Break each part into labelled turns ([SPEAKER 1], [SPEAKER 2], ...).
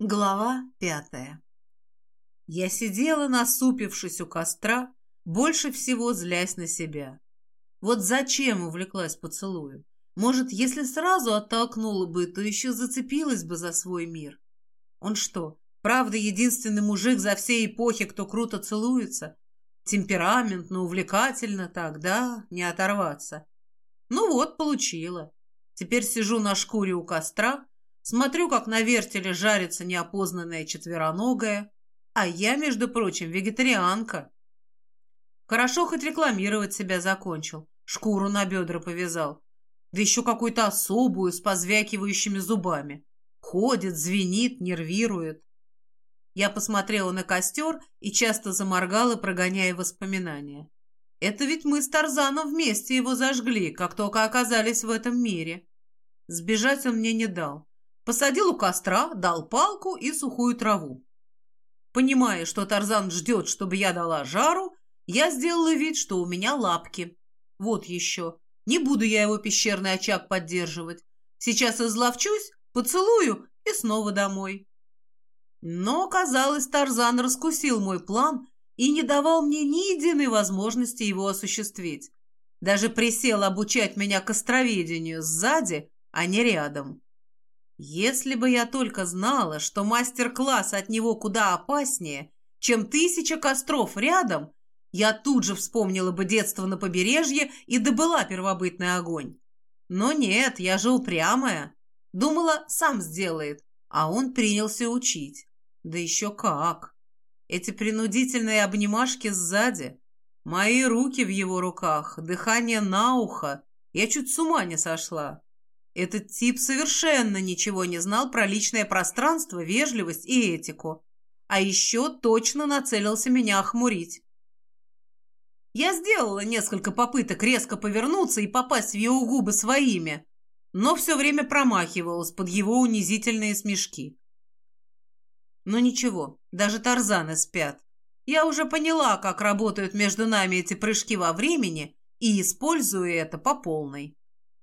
[SPEAKER 1] Глава пятая Я сидела, насупившись у костра, больше всего злясь на себя. Вот зачем увлеклась поцелуем? Может, если сразу оттолкнула бы, то еще зацепилась бы за свой мир. Он что, правда единственный мужик за все эпохи, кто круто целуется? Темпераментно, увлекательно так, да? Не оторваться. Ну вот, получила. Теперь сижу на шкуре у костра, Смотрю, как на вертеле жарится неопознанная четвероногая, а я, между прочим, вегетарианка. Хорошо хоть рекламировать себя закончил, шкуру на бедра повязал, да еще какую-то особую с позвякивающими зубами. Ходит, звенит, нервирует. Я посмотрела на костер и часто заморгала, прогоняя воспоминания. Это ведь мы с Тарзаном вместе его зажгли, как только оказались в этом мире. Сбежать он мне не дал. Посадил у костра, дал палку и сухую траву. Понимая, что Тарзан ждет, чтобы я дала жару, я сделала вид, что у меня лапки. Вот еще. Не буду я его пещерный очаг поддерживать. Сейчас изловчусь, поцелую и снова домой. Но, казалось, Тарзан раскусил мой план и не давал мне ни единой возможности его осуществить. Даже присел обучать меня костроведению сзади, а не рядом. Если бы я только знала, что мастер-класс от него куда опаснее, чем тысяча костров рядом, я тут же вспомнила бы детство на побережье и добыла первобытный огонь. Но нет, я же упрямая. Думала, сам сделает, а он принялся учить. Да еще как! Эти принудительные обнимашки сзади, мои руки в его руках, дыхание на ухо. Я чуть с ума не сошла. Этот тип совершенно ничего не знал про личное пространство, вежливость и этику. А еще точно нацелился меня охмурить. Я сделала несколько попыток резко повернуться и попасть в его губы своими, но все время промахивалась под его унизительные смешки. Но ничего, даже тарзаны спят. Я уже поняла, как работают между нами эти прыжки во времени и использую это по полной.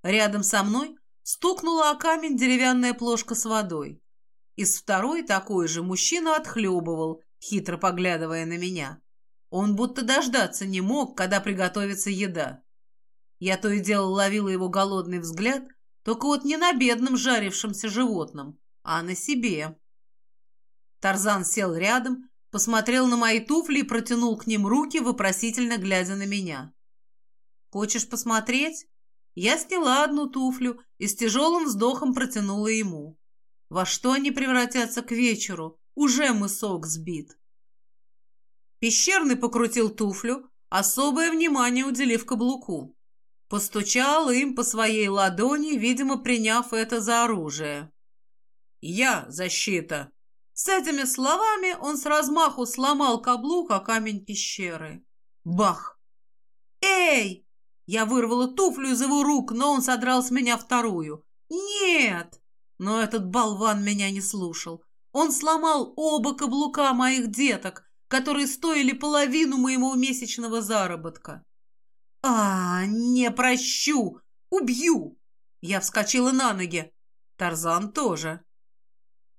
[SPEAKER 1] Рядом со мной Стукнула о камень деревянная плошка с водой. Из второй такой же мужчина отхлебывал, хитро поглядывая на меня. Он будто дождаться не мог, когда приготовится еда. Я то и дело ловила его голодный взгляд, только вот не на бедном жарившемся животном, а на себе. Тарзан сел рядом, посмотрел на мои туфли и протянул к ним руки, вопросительно глядя на меня. «Хочешь посмотреть?» Я сняла одну туфлю и с тяжелым вздохом протянула ему. Во что они превратятся к вечеру? Уже мысок сбит. Пещерный покрутил туфлю, особое внимание уделив каблуку. Постучал им по своей ладони, видимо, приняв это за оружие. «Я защита!» С этими словами он с размаху сломал каблук о камень пещеры. Бах! «Эй!» Я вырвала туфлю из его рук, но он содрал с меня вторую. «Нет!» Но этот болван меня не слушал. Он сломал оба каблука моих деток, которые стоили половину моего месячного заработка. «А, не прощу! Убью!» Я вскочила на ноги. Тарзан тоже.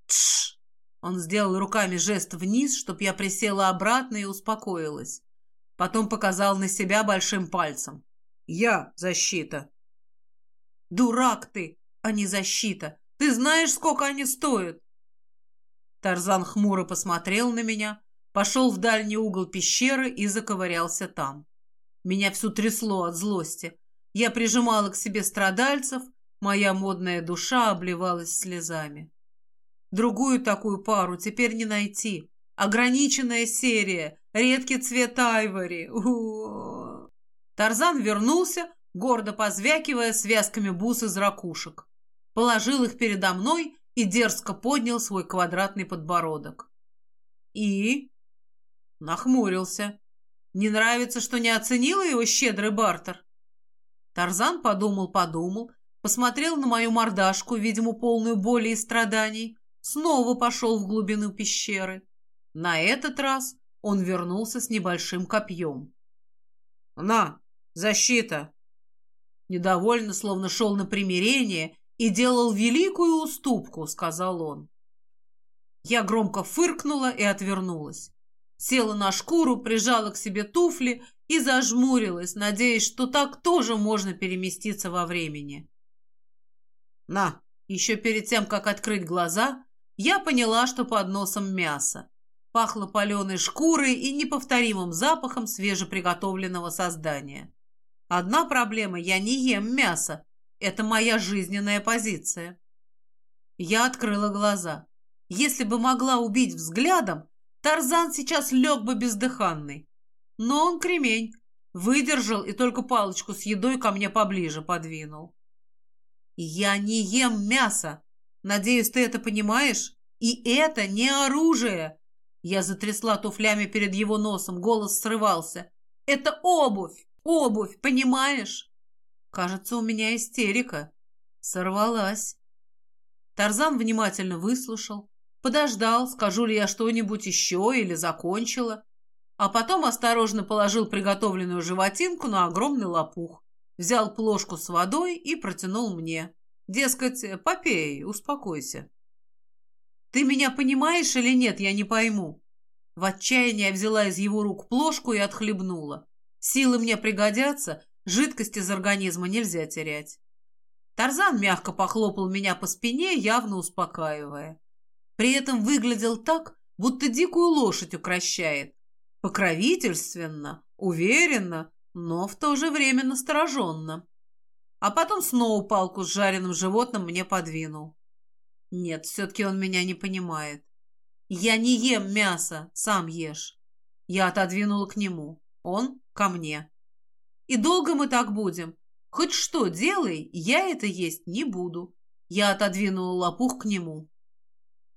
[SPEAKER 1] «Тш!» Он сделал руками жест вниз, чтоб я присела обратно и успокоилась. Потом показал на себя большим пальцем. Я защита. Дурак ты, а не защита. Ты знаешь, сколько они стоят? Тарзан хмуро посмотрел на меня, пошел в дальний угол пещеры и заковырялся там. Меня всю трясло от злости. Я прижимала к себе страдальцев, моя модная душа обливалась слезами. Другую такую пару теперь не найти. Ограниченная серия, редкий цвет айвори. У -у -у. Тарзан вернулся, гордо позвякивая связками бус из ракушек. Положил их передо мной и дерзко поднял свой квадратный подбородок. И? Нахмурился. Не нравится, что не оценила его щедрый бартер? Тарзан подумал-подумал, посмотрел на мою мордашку, видимо, полную боли и страданий, снова пошел в глубину пещеры. На этот раз он вернулся с небольшим копьем. «На, Защита!» Недовольно, словно шел на примирение и делал великую уступку, сказал он. Я громко фыркнула и отвернулась. Села на шкуру, прижала к себе туфли и зажмурилась, надеясь, что так тоже можно переместиться во времени. На, еще перед тем, как открыть глаза, я поняла, что под носом мясо. Пахло паленой шкурой и неповторимым запахом свежеприготовленного создания. Одна проблема – я не ем мясо. Это моя жизненная позиция. Я открыла глаза. Если бы могла убить взглядом, Тарзан сейчас лег бы бездыханный. Но он кремень. Выдержал и только палочку с едой ко мне поближе подвинул. Я не ем мясо. Надеюсь, ты это понимаешь? И это не оружие. Я затрясла туфлями перед его носом, голос срывался. «Это обувь! Обувь, понимаешь?» Кажется, у меня истерика. Сорвалась. Тарзан внимательно выслушал, подождал, скажу ли я что-нибудь еще или закончила, а потом осторожно положил приготовленную животинку на огромный лопух, взял плошку с водой и протянул мне. Дескать, попей, успокойся. «Ты меня понимаешь или нет, я не пойму». В отчаянии я взяла из его рук плошку и отхлебнула. Силы мне пригодятся, жидкость из организма нельзя терять. Тарзан мягко похлопал меня по спине, явно успокаивая. При этом выглядел так, будто дикую лошадь укращает. Покровительственно, уверенно, но в то же время настороженно. А потом снова палку с жареным животным мне подвинул. Нет, все-таки он меня не понимает. Я не ем мясо, сам ешь. Я отодвинула к нему. Он ко мне. И долго мы так будем? Хоть что делай, я это есть не буду. Я отодвинула лопух к нему.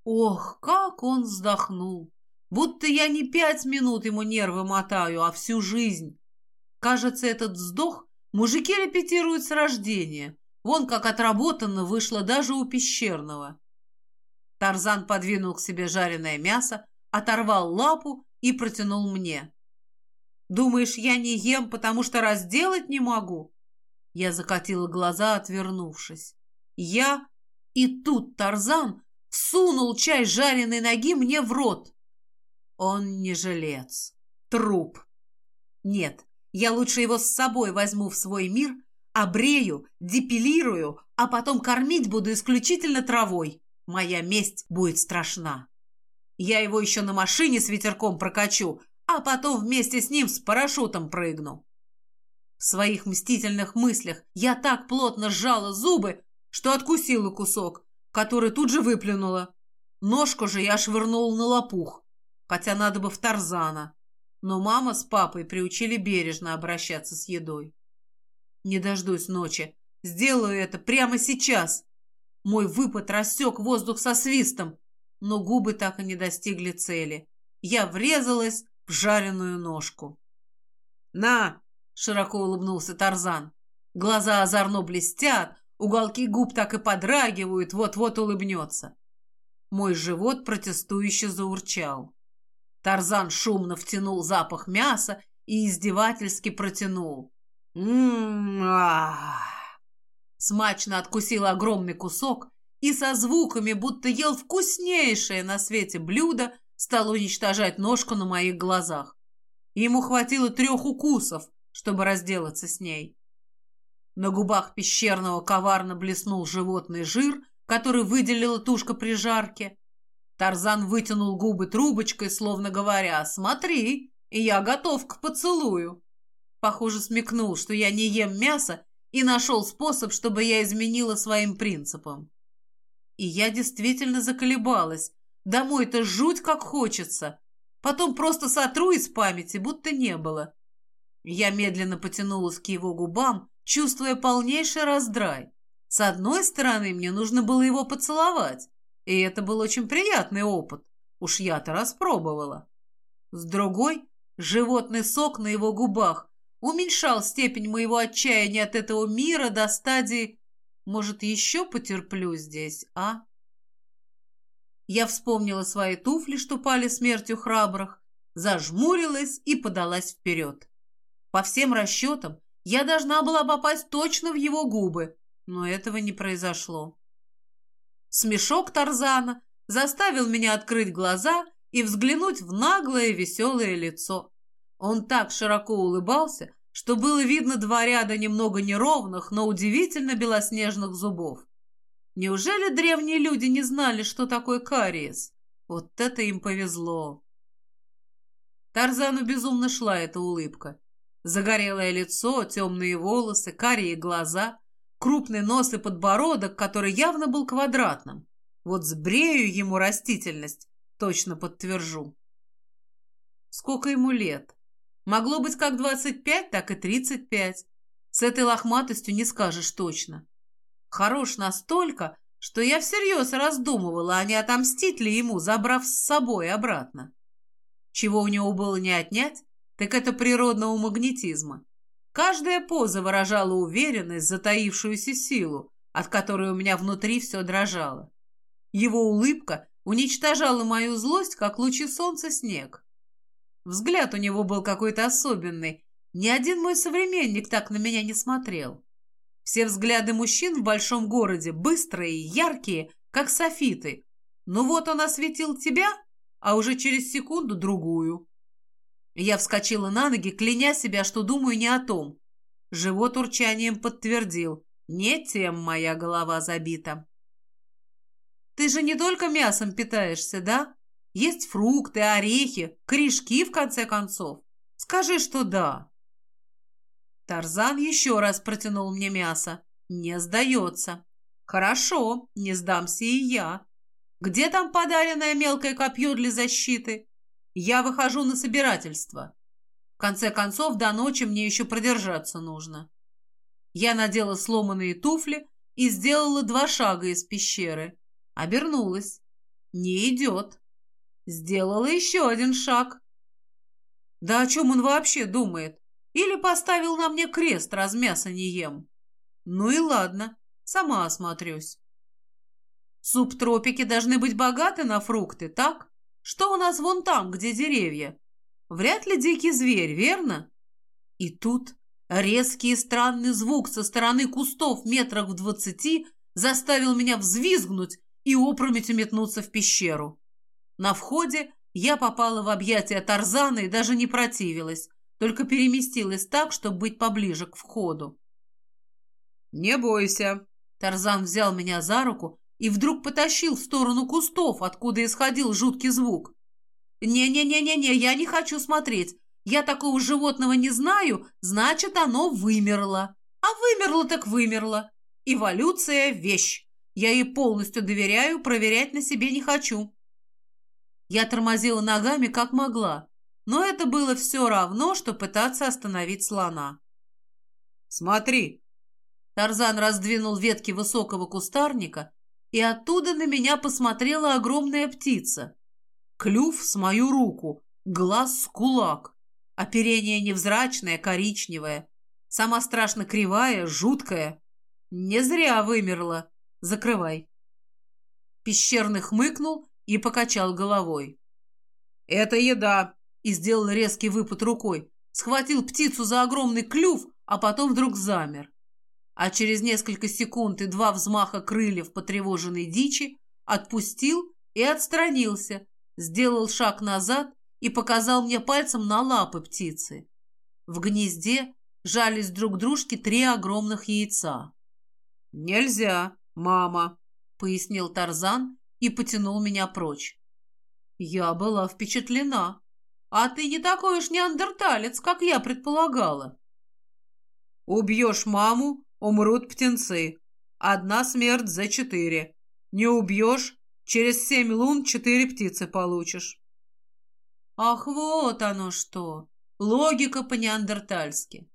[SPEAKER 1] Ох, как он вздохнул! Будто я не пять минут ему нервы мотаю, а всю жизнь. Кажется, этот вздох мужики репетируют с рождения. Вон как отработанно вышло даже у пещерного. Тарзан подвинул к себе жареное мясо, оторвал лапу и протянул мне. «Думаешь, я не ем, потому что разделать не могу?» Я закатила глаза, отвернувшись. «Я...» И тут Тарзан всунул часть жареной ноги мне в рот. Он не жилец. Труп. Нет, я лучше его с собой возьму в свой мир, обрею, депилирую, а потом кормить буду исключительно травой. Моя месть будет страшна. Я его еще на машине с ветерком прокачу, а потом вместе с ним с парашютом прыгну. В своих мстительных мыслях я так плотно сжала зубы, что откусила кусок, который тут же выплюнула. Ножку же я швырнул на лопух, хотя надо бы в Тарзана. Но мама с папой приучили бережно обращаться с едой. Не дождусь ночи. Сделаю это прямо сейчас. Мой выпад рассек воздух со свистом, но губы так и не достигли цели. Я врезалась в жареную ножку. «На!» — широко улыбнулся Тарзан. Глаза озорно блестят, уголки губ так и подрагивают, вот-вот улыбнется. Мой живот протестующе заурчал. Тарзан шумно втянул запах мяса и издевательски протянул. «М-м-м!» Смачно откусил огромный кусок и со звуками, будто ел вкуснейшее на свете блюдо, стал уничтожать ножку на моих глазах. Ему хватило трех укусов, чтобы разделаться с ней. На губах пещерного коварно блеснул животный жир, который выделила тушка при жарке. Тарзан вытянул губы трубочкой, словно говоря, «Смотри, я готов к поцелую». Похоже, смекнул, что я не ем мясо и нашел способ, чтобы я изменила своим принципам. И я действительно заколебалась. Домой-то жуть как хочется. Потом просто сотру из памяти, будто не было. Я медленно потянулась к его губам, чувствуя полнейший раздрай. С одной стороны, мне нужно было его поцеловать, и это был очень приятный опыт. Уж я-то распробовала. С другой, животный сок на его губах уменьшал степень моего отчаяния от этого мира до стадии «может, еще потерплю здесь, а?» Я вспомнила свои туфли, что пали смертью храбрых, зажмурилась и подалась вперед. По всем расчетам, я должна была попасть точно в его губы, но этого не произошло. Смешок Тарзана заставил меня открыть глаза и взглянуть в наглое веселое лицо. Он так широко улыбался, что было видно два ряда немного неровных, но удивительно белоснежных зубов. Неужели древние люди не знали, что такое кариес? Вот это им повезло. Тарзану безумно шла эта улыбка. Загорелое лицо, темные волосы, карие глаза, крупный нос и подбородок, который явно был квадратным. Вот сбрею ему растительность, точно подтвержу. Сколько ему лет? Могло быть как 25, так и 35. С этой лохматостью не скажешь точно. Хорош настолько, что я всерьез раздумывала, а не отомстить ли ему, забрав с собой обратно. Чего у него было не отнять, так это природного магнетизма. Каждая поза выражала уверенность, затаившуюся силу, от которой у меня внутри все дрожало. Его улыбка уничтожала мою злость, как лучи солнца снег. Взгляд у него был какой-то особенный. Ни один мой современник так на меня не смотрел. Все взгляды мужчин в большом городе быстрые, яркие, как софиты. Ну вот он осветил тебя, а уже через секунду другую. Я вскочила на ноги, кляня себя, что думаю не о том. Живот урчанием подтвердил. Не тем моя голова забита. Ты же не только мясом питаешься, да? Есть фрукты, орехи, корешки, в конце концов. Скажи, что да. Тарзан еще раз протянул мне мясо. Не сдается. Хорошо, не сдамся и я. Где там подаренное мелкое копье для защиты? Я выхожу на собирательство. В конце концов, до ночи мне еще продержаться нужно. Я надела сломанные туфли и сделала два шага из пещеры. Обернулась. Не идет. Сделала еще один шаг. Да о чем он вообще думает? Или поставил на мне крест, раз мясо не ем? Ну и ладно, сама осмотрюсь. Субтропики должны быть богаты на фрукты, так? Что у нас вон там, где деревья? Вряд ли дикий зверь, верно? И тут резкий и странный звук со стороны кустов метрах в двадцати заставил меня взвизгнуть и опрометью метнуться в пещеру. На входе я попала в объятия Тарзана и даже не противилась, только переместилась так, чтобы быть поближе к входу. «Не бойся!» Тарзан взял меня за руку и вдруг потащил в сторону кустов, откуда исходил жуткий звук. «Не-не-не-не-не, я не хочу смотреть. Я такого животного не знаю, значит, оно вымерло. А вымерло так вымерло. Эволюция – вещь. Я ей полностью доверяю, проверять на себе не хочу. Я тормозила ногами как могла, но это было все равно, что пытаться остановить слона. «Смотри!» Тарзан раздвинул ветки высокого кустарника, и оттуда на меня посмотрела огромная птица. Клюв с мою руку, глаз с кулак, оперение невзрачное, коричневое, сама страшно кривая, жуткая. Не зря вымерла. Закрывай. Пещерный хмыкнул и покачал головой. «Это еда!» И сделал резкий выпад рукой. Схватил птицу за огромный клюв, а потом вдруг замер. А через несколько секунд и два взмаха крыльев потревоженной дичи отпустил и отстранился, сделал шаг назад и показал мне пальцем на лапы птицы. В гнезде жались друг дружке три огромных яйца. «Нельзя, мама», — пояснил Тарзан и потянул меня прочь. Я была впечатлена. А ты не такой уж неандерталец, как я предполагала. Убьешь маму, умрут птенцы. Одна смерть за четыре. Не убьешь, через семь лун четыре птицы получишь. Ах, вот оно что! Логика по-неандертальски.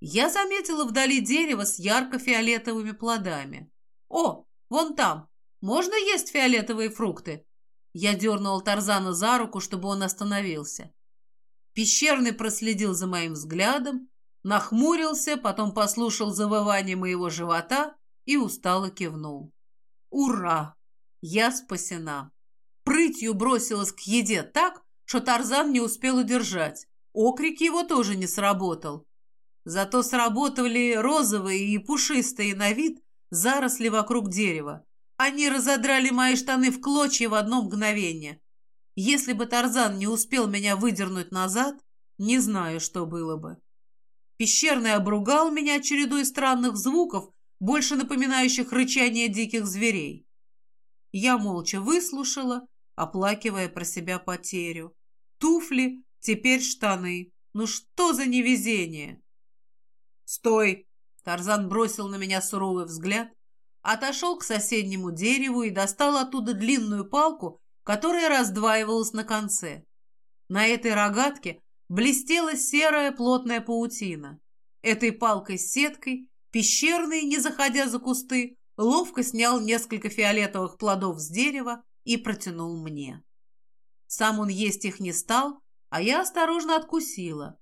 [SPEAKER 1] Я заметила вдали дерево с ярко-фиолетовыми плодами. О, вон там, можно есть фиолетовые фрукты?» Я дернул Тарзана за руку, чтобы он остановился. Пещерный проследил за моим взглядом, нахмурился, потом послушал завывание моего живота и устало кивнул. «Ура! Я спасена!» Прытью бросилась к еде так, что Тарзан не успел удержать. Окрик его тоже не сработал. Зато сработали розовые и пушистые на вид заросли вокруг дерева. Они разодрали мои штаны в клочья в одно мгновение. Если бы Тарзан не успел меня выдернуть назад, не знаю, что было бы. Пещерный обругал меня чередой странных звуков, больше напоминающих рычание диких зверей. Я молча выслушала, оплакивая про себя потерю. Туфли, теперь штаны. Ну что за невезение? «Стой!» Тарзан бросил на меня суровый взгляд, отошел к соседнему дереву и достал оттуда длинную палку, которая раздваивалась на конце. На этой рогатке блестела серая плотная паутина. Этой палкой с сеткой пещерный, не заходя за кусты, ловко снял несколько фиолетовых плодов с дерева и протянул мне. Сам он есть их не стал, а я осторожно откусила.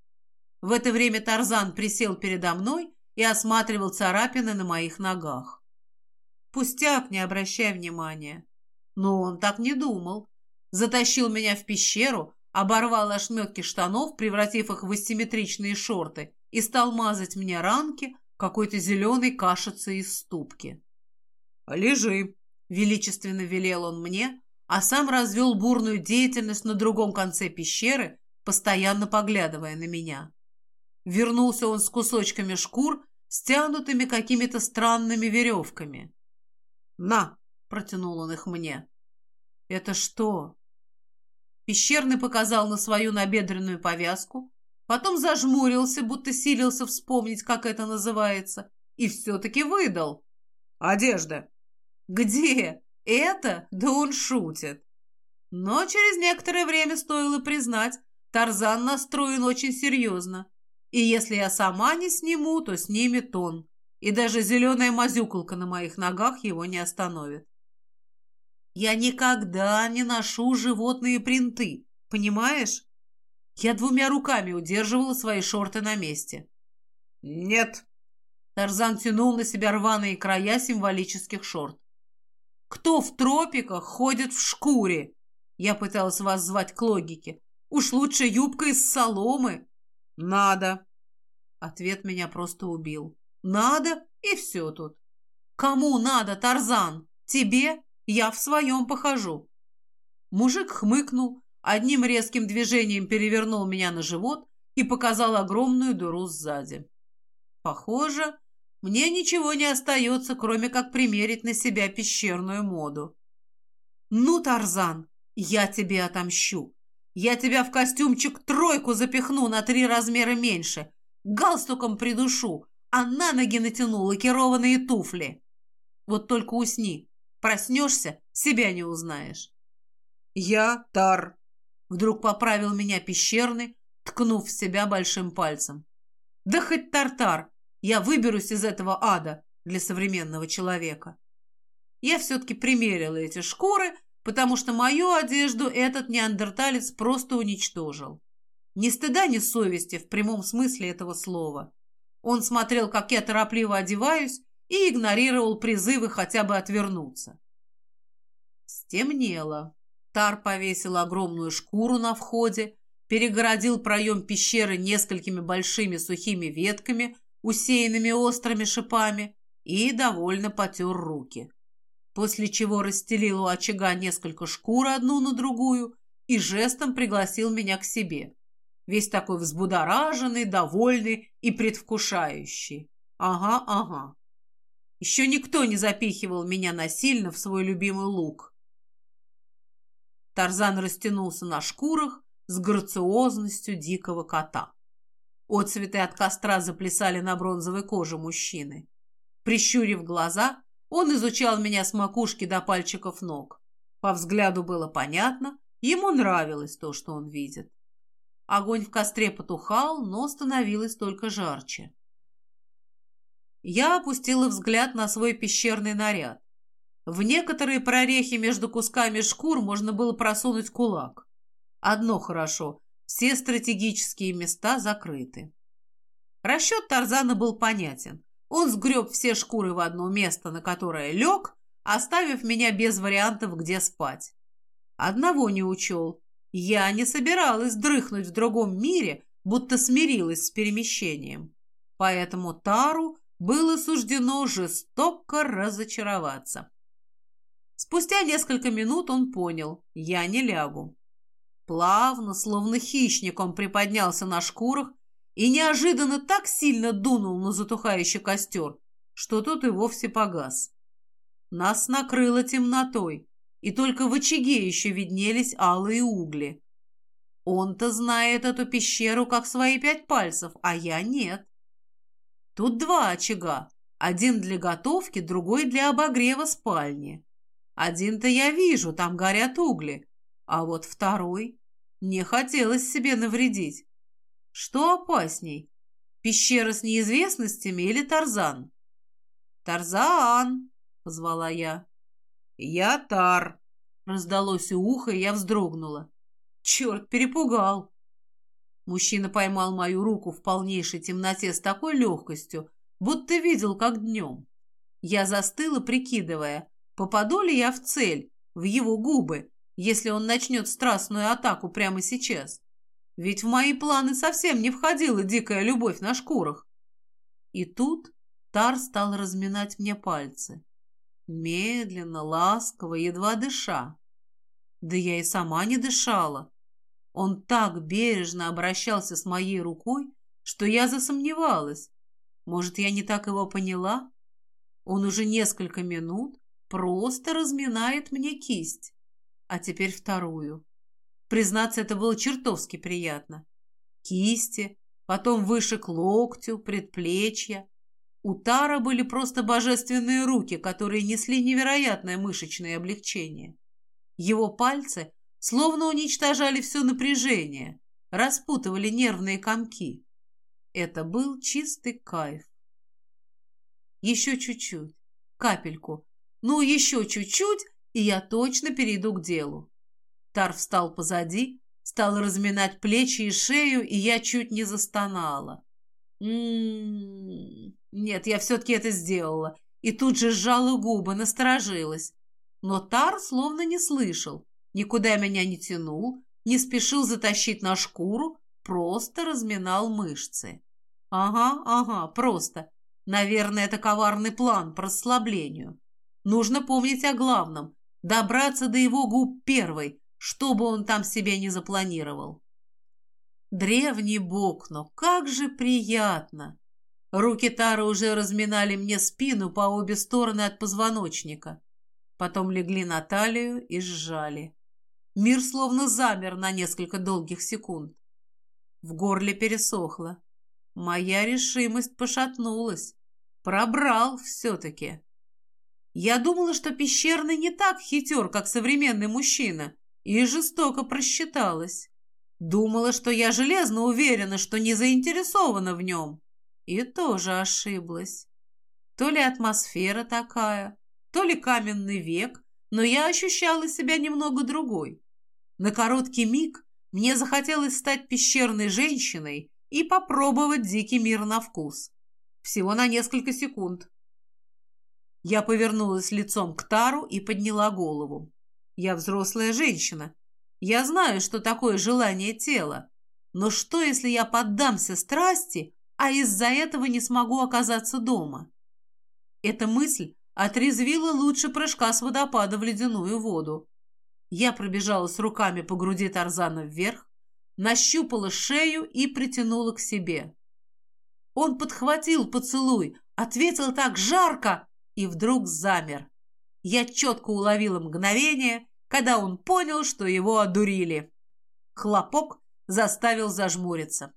[SPEAKER 1] В это время Тарзан присел передо мной и осматривал царапины на моих ногах. Пустяк, не обращай внимания. Но он так не думал. Затащил меня в пещеру, оборвал ошметки штанов, превратив их в асимметричные шорты, и стал мазать мне ранки какой-то зеленой кашицей из ступки. «Лежи», — величественно велел он мне, а сам развел бурную деятельность на другом конце пещеры, постоянно поглядывая на меня. Вернулся он с кусочками шкур, стянутыми какими-то странными веревками. «На!» — протянул он их мне. «Это что?» Пещерный показал на свою набедренную повязку, потом зажмурился, будто силился вспомнить, как это называется, и все-таки выдал. «Одежда!» «Где? Это? Да он шутит!» Но через некоторое время стоило признать, Тарзан настроен очень серьезно. И если я сама не сниму, то снимет он. И даже зеленая мазюкалка на моих ногах его не остановит. Я никогда не ношу животные принты, понимаешь? Я двумя руками удерживала свои шорты на месте. Нет. Тарзан тянул на себя рваные края символических шорт. Кто в тропиках ходит в шкуре? Я пыталась вас звать к логике. Уж лучше юбка из соломы. Надо. Ответ меня просто убил. Надо, и все тут. Кому надо, Тарзан? Тебе? Я в своем похожу. Мужик хмыкнул, одним резким движением перевернул меня на живот и показал огромную дыру сзади. Похоже, мне ничего не остается, кроме как примерить на себя пещерную моду. Ну, Тарзан, я тебе отомщу. Я тебя в костюмчик тройку запихну на три размера меньше, галстуком придушу, а на ноги натяну лакированные туфли. Вот только усни. Проснешься, себя не узнаешь. Я Тар. Вдруг поправил меня пещерный, ткнув в себя большим пальцем. Да хоть Тартар, я выберусь из этого ада для современного человека. Я все-таки примерила эти шкуры, потому что мою одежду этот неандерталец просто уничтожил. Ни стыда, ни совести в прямом смысле этого слова. Он смотрел, как я торопливо одеваюсь, и игнорировал призывы хотя бы отвернуться. Стемнело. Тар повесил огромную шкуру на входе, перегородил проем пещеры несколькими большими сухими ветками, усеянными острыми шипами, и довольно потер руки. После чего расстелил у очага несколько шкур одну на другую и жестом пригласил меня к себе весь такой взбудораженный, довольный и предвкушающий. Ага, ага. Еще никто не запихивал меня насильно в свой любимый лук. Тарзан растянулся на шкурах с грациозностью дикого кота. Отцветы от костра заплясали на бронзовой коже мужчины. Прищурив глаза, он изучал меня с макушки до пальчиков ног. По взгляду было понятно, ему нравилось то, что он видит. Огонь в костре потухал, но становилось только жарче. Я опустила взгляд на свой пещерный наряд. В некоторые прорехи между кусками шкур можно было просунуть кулак. Одно хорошо – все стратегические места закрыты. Расчет Тарзана был понятен. Он сгреб все шкуры в одно место, на которое лег, оставив меня без вариантов, где спать. Одного не учел. Я не собиралась дрыхнуть в другом мире, будто смирилась с перемещением. Поэтому Тару было суждено жестоко разочароваться. Спустя несколько минут он понял, я не лягу. Плавно, словно хищник, он приподнялся на шкурах и неожиданно так сильно дунул на затухающий костер, что тот и вовсе погас. Нас накрыло темнотой, и только в очаге еще виднелись алые угли. Он-то знает эту пещеру как свои пять пальцев, а я нет. Тут два очага, один для готовки, другой для обогрева спальни. Один-то я вижу, там горят угли, а вот второй не хотелось себе навредить. Что опасней, пещера с неизвестностями или Тарзан? Тарзан, позвала я. Я Тар, раздалось у уха, и я вздрогнула. Черт, перепугал. Мужчина поймал мою руку в полнейшей темноте с такой легкостью, будто видел, как днем. Я застыла, прикидывая, попаду ли я в цель, в его губы, если он начнет страстную атаку прямо сейчас. Ведь в мои планы совсем не входила дикая любовь на шкурах. И тут Тар стал разминать мне пальцы. Медленно, ласково, едва дыша. Да я и сама не дышала. Он так бережно обращался с моей рукой, что я засомневалась. Может, я не так его поняла? Он уже несколько минут просто разминает мне кисть, а теперь вторую. Признаться, это было чертовски приятно. Кисти, потом выше к локтю, предплечья. У Тара были просто божественные руки, которые несли невероятное мышечное облегчение. Его пальцы словно уничтожали все напряжение, распутывали нервные комки. Это был чистый кайф. Еще чуть-чуть, капельку, ну еще чуть-чуть, и я точно перейду к делу. Тар встал позади, стал разминать плечи и шею, и я чуть не застонала. М -м -м. Нет, я все-таки это сделала. И тут же сжала губы, насторожилась. Но Тар словно не слышал, никуда меня не тянул, не спешил затащить на шкуру, просто разминал мышцы. Ага, ага, просто. Наверное, это коварный план по расслаблению. Нужно помнить о главном – добраться до его губ первой, что бы он там себе не запланировал. Древний бог, но как же приятно! Руки Тары уже разминали мне спину по обе стороны от позвоночника. Потом легли на талию и сжали. Мир словно замер на несколько долгих секунд. В горле пересохло. Моя решимость пошатнулась. Пробрал все-таки. Я думала, что пещерный не так хитер, как современный мужчина, и жестоко просчиталась. Думала, что я железно уверена, что не заинтересована в нем. И тоже ошиблась. То ли атмосфера такая, то ли каменный век, но я ощущала себя немного другой. На короткий миг мне захотелось стать пещерной женщиной и попробовать дикий мир на вкус. Всего на несколько секунд. Я повернулась лицом к Тару и подняла голову. Я взрослая женщина. Я знаю, что такое желание тела. Но что, если я поддамся страсти, а из-за этого не смогу оказаться дома? Эта мысль отрезвила лучше прыжка с водопада в ледяную воду. Я пробежалась руками по груди Тарзана вверх, нащупала шею и притянула к себе. Он подхватил поцелуй, ответил так жарко и вдруг замер. Я четко уловила мгновение, когда он понял, что его одурили. Хлопок заставил зажмуриться.